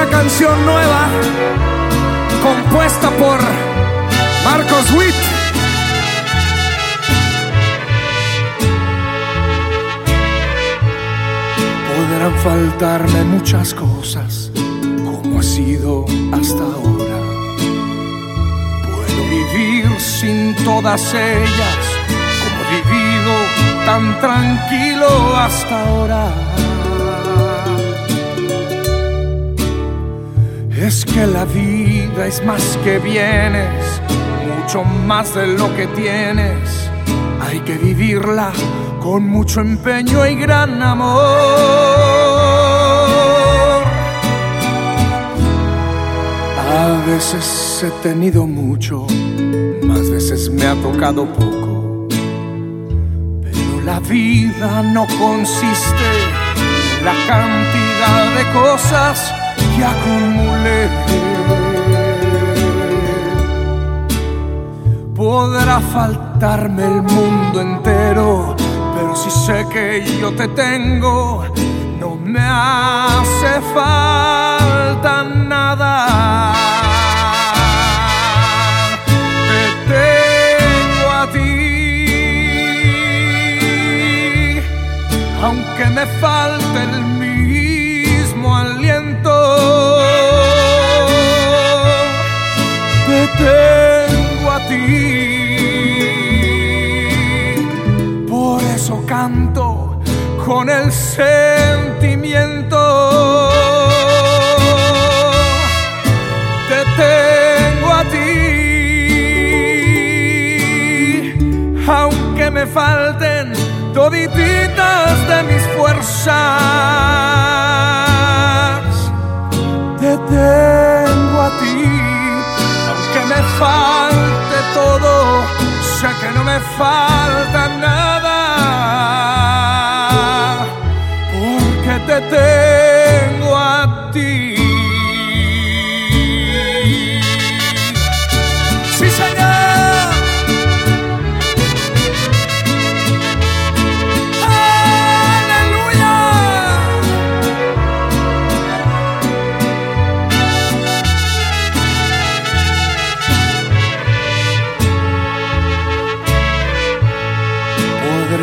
una canción nueva compuesta por Marcos Witt. Podrán faltarme muchas cosas como ha sido hasta ahora. Puedo vivir sin todas ellas como he vivido tan tranquilo hasta ahora. Es que la vida es más que bienes, mucho más de lo que tienes. Hay que vivirla con mucho empeño y gran amor. A veces he tenido mucho, más veces me ha tocado poco. Pero la vida no consiste en la cantidad de cosas que acumulé. Podrá faltarme el mundo entero, pero si sé que yo te tengo, no me hace falta nada. Te tengo a ti, aunque me falte eso canto con el sentimiento. Te tengo a ti, aunque me falten todititas de mis fuerzas. Sé que no me falta nada, porque te tengo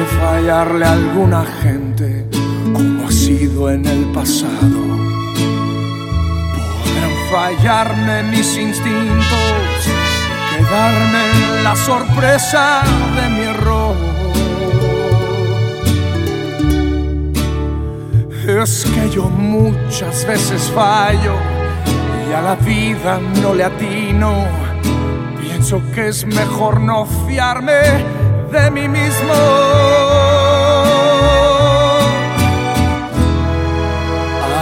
fallarle a alguna gente como ha sido en el pasado. Podrán fallarme mis instintos y quedarme en la sorpresa de mi error. Es que yo muchas veces fallo y a la vida no le atino. Pienso que es mejor no fiarme de mí mismo.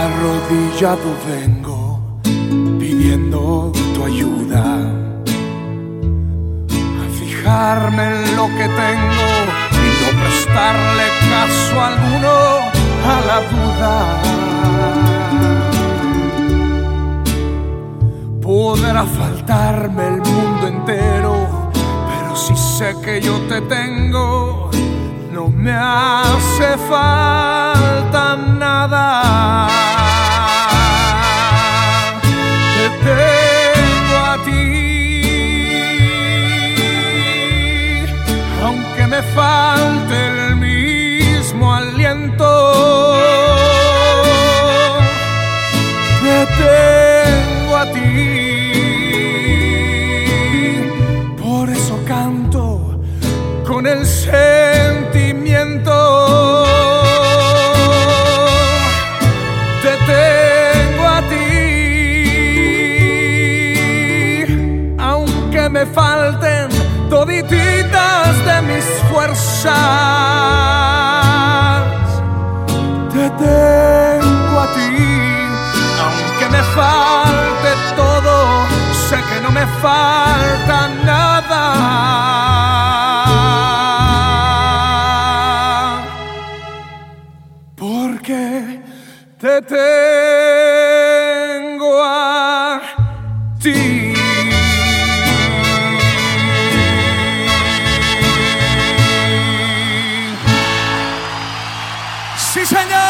Arrodillado vengo pidiendo tu ayuda. A fijarme en lo que tengo y no prestarle caso alguno a la duda. Podrá faltarme el mundo entero, que yo te tengo, no me hace falta nada. El sentimiento. Te tengo a ti, aunque me falten todititas de mis fuerzas. Te tengo a ti, aunque me falte todo, sé que no me falta nada. Te tengo a ti. Sí, Señor.